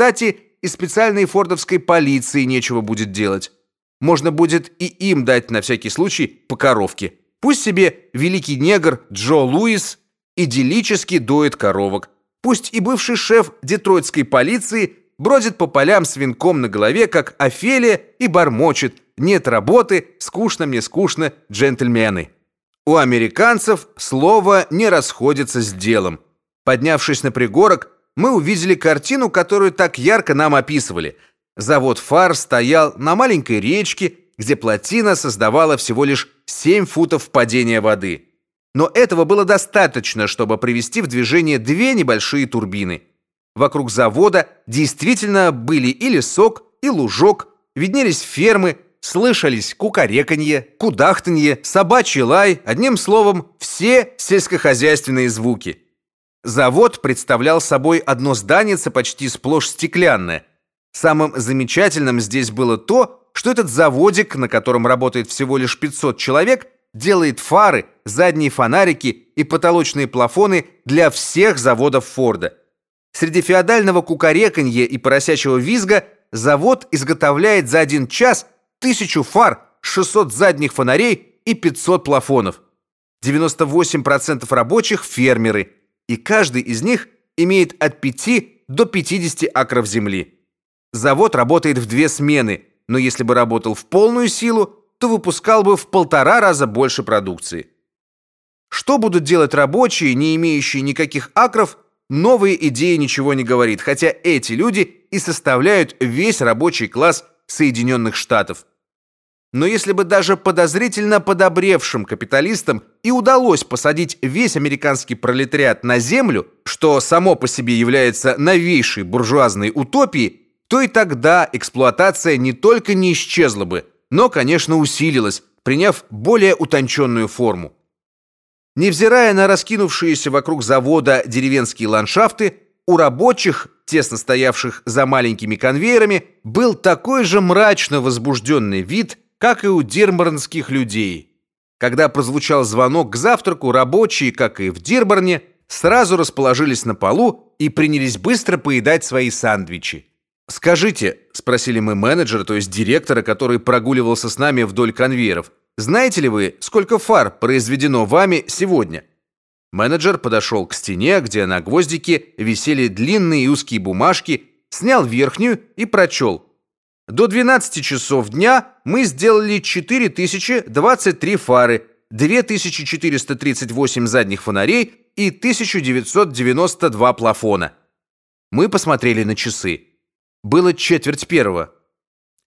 Кстати, и специальной фордовской полиции нечего будет делать. Можно будет и им дать на всякий случай по коровке. Пусть себе великий негр Джо Луис идиллически доит коровок. Пусть и бывший шеф детройтской полиции бродит по полям с венком на голове, как Офелия, и бормочет «Нет работы, скучно мне, скучно, джентльмены». У американцев слово не расходится с делом. Поднявшись на пригорок, мы увидели картину, которую так ярко нам описывали. Завод фар стоял на маленькой речке, где плотина создавала всего лишь 7 футов падения воды. Но этого было достаточно, чтобы привести в движение две небольшие турбины. Вокруг завода действительно были и лесок, и лужок, виднелись фермы, слышались кукареканье, кудахтанье, собачий лай, одним словом, все сельскохозяйственные звуки. Завод представлял собой одно зданице почти сплошь стеклянное. Самым замечательным здесь было то, что этот заводик, на котором работает всего лишь 500 человек, делает фары, задние фонарики и потолочные плафоны для всех заводов Форда. Среди феодального кукареканья и поросячьего визга завод изготовляет за один час тысячу фар, 600 задних фонарей и 500 плафонов. 98% рабочих фермеры, и каждый из них имеет от 5 до 50 акров земли. Завод работает в две смены, но если бы работал в полную силу, то выпускал бы в полтора раза больше продукции. Что будут делать рабочие, не имеющие никаких акров, новые идеи ничего не говорит, хотя эти люди и составляют весь рабочий класс Соединенных Штатов. Но если бы даже подозрительно подобревшим капиталистам и удалось посадить весь американский пролетариат на землю, что само по себе является новейшей буржуазной утопией, то и тогда эксплуатация не только не исчезла бы, но, конечно, усилилась, приняв более утонченную форму. Невзирая на раскинувшиеся вокруг завода деревенские ландшафты, у рабочих, тесно стоявших за маленькими конвейерами, был такой же мрачно возбужденный вид, как и у дирборнских людей. Когда прозвучал звонок к завтраку, рабочие, как и в Дирборне, сразу расположились на полу и принялись быстро поедать свои сандвичи. «Скажите», — спросили мы менеджера, то есть директора, который прогуливался с нами вдоль конвейеров, «знаете ли вы, сколько фар произведено вами сегодня?» Менеджер подошел к стене, где на гвоздике висели длинные узкие бумажки, снял верхнюю и прочел. До 12 часов дня мы сделали 4023 фары, 2438 задних фонарей и 1992 плафона. Мы посмотрели на часы. Было четверть первого.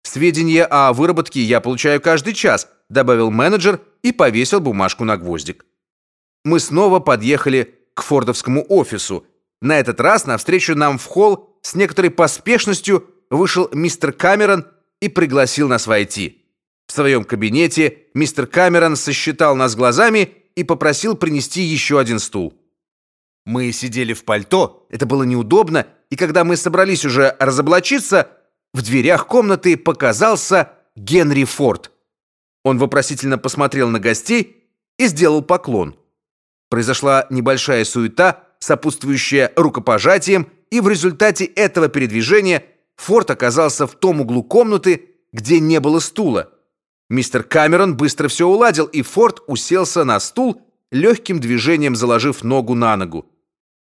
Сведения о выработке я получаю каждый час, добавил менеджер и повесил бумажку на гвоздик. Мы снова подъехали к фордовскому офису. На этот раз навстречу нам в холл с некоторой поспешностью вышел мистер Камерон и пригласил нас войти. В своем кабинете мистер Камерон сосчитал нас глазами и попросил принести еще один стул. Мы сидели в пальто, это было неудобно, и когда мы собрались уже разоблачиться, в дверях комнаты показался Генри Форд. Он вопросительно посмотрел на гостей и сделал поклон. Произошла небольшая суета, сопутствующая рукопожатием, и в результате этого передвижения Форд оказался в том углу комнаты, где не было стула. Мистер Камерон быстро все уладил, и Форд уселся на стул, легким движением заложив ногу на ногу.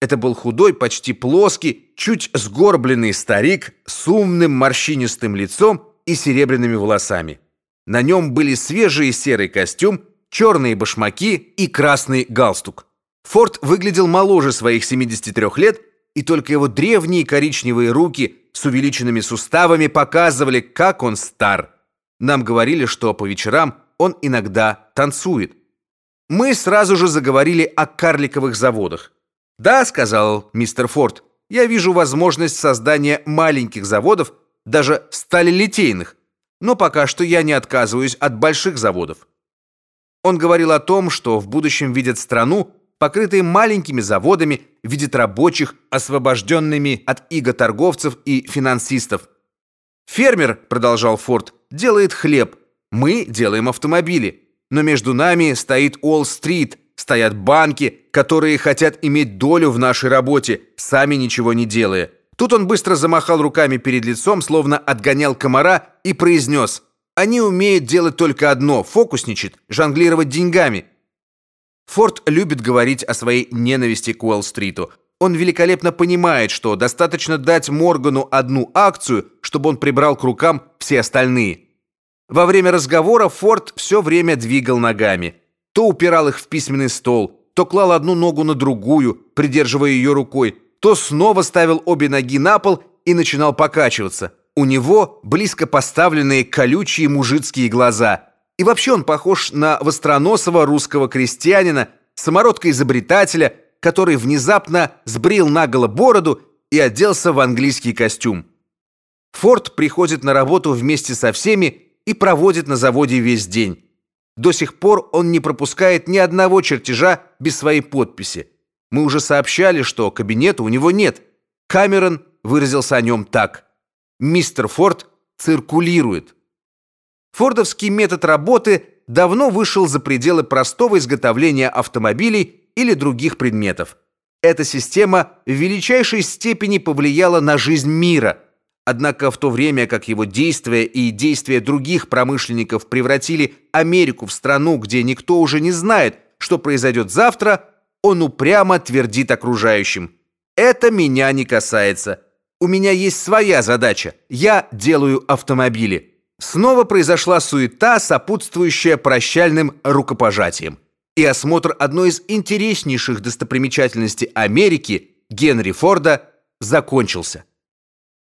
Это был худой, почти плоский, чуть сгорбленный старик с умным морщинистым лицом и серебряными волосами. На нем были свежий серый костюм, черные башмаки и красный галстук. Форд выглядел моложе своих 73 лет, и только его древние коричневые руки с увеличенными суставами показывали, как он стар. Нам говорили, что по вечерам он иногда танцует. Мы сразу же заговорили о карликовых заводах. «Да», — сказал мистер Форд, — «я вижу возможность создания маленьких заводов, даже сталелитейных, но пока что я не отказываюсь от больших заводов». Он говорил о том, что в будущем видит страну, покрытую маленькими заводами, видит рабочих, освобожденными от иго торговцев и финансистов. «Фермер», — продолжал Форд, — «делает хлеб, мы делаем автомобили, но между нами стоит Уолл-стрит, Стоят банки, которые хотят иметь долю в нашей работе, сами ничего не делая. Тут он быстро замахал руками перед лицом, словно отгонял комара, и произнес «Они умеют делать только одно — фокусничать, жонглировать деньгами». Форд любит говорить о своей ненависти к Уолл-стриту. Он великолепно понимает, что достаточно дать Моргану одну акцию, чтобы он прибрал к рукам все остальные. Во время разговора Форд все время двигал ногами. То упирал их в письменный стол, то клал одну ногу на другую, придерживая ее рукой, то снова ставил обе ноги на пол и начинал покачиваться. У него близко поставленные колючие мужицкие глаза. И вообще он похож на востроносого русского крестьянина, самородка-изобретателя, который внезапно сбрил наголо бороду и оделся в английский костюм. Форд приходит на работу вместе со всеми и проводит на заводе весь день. До сих пор он не пропускает ни одного чертежа без своей подписи. Мы уже сообщали, что кабинета у него нет. Камерон выразился о нем так: "Мистер Форд циркулирует". Фордовский метод работы давно вышел за пределы простого изготовления автомобилей или других предметов. Эта система в величайшей степени повлияла на жизнь мира. Однако в то время, как его действия и действия других промышленников превратили Америку в страну, где никто уже не знает, что произойдет завтра, он упрямо твердит окружающим: "Это меня не касается. У меня есть своя задача. Я делаю автомобили". Снова произошла суета, сопутствующая прощальным рукопожатиям. И осмотр одной из интереснейших достопримечательностей Америки, Генри Форда, закончился.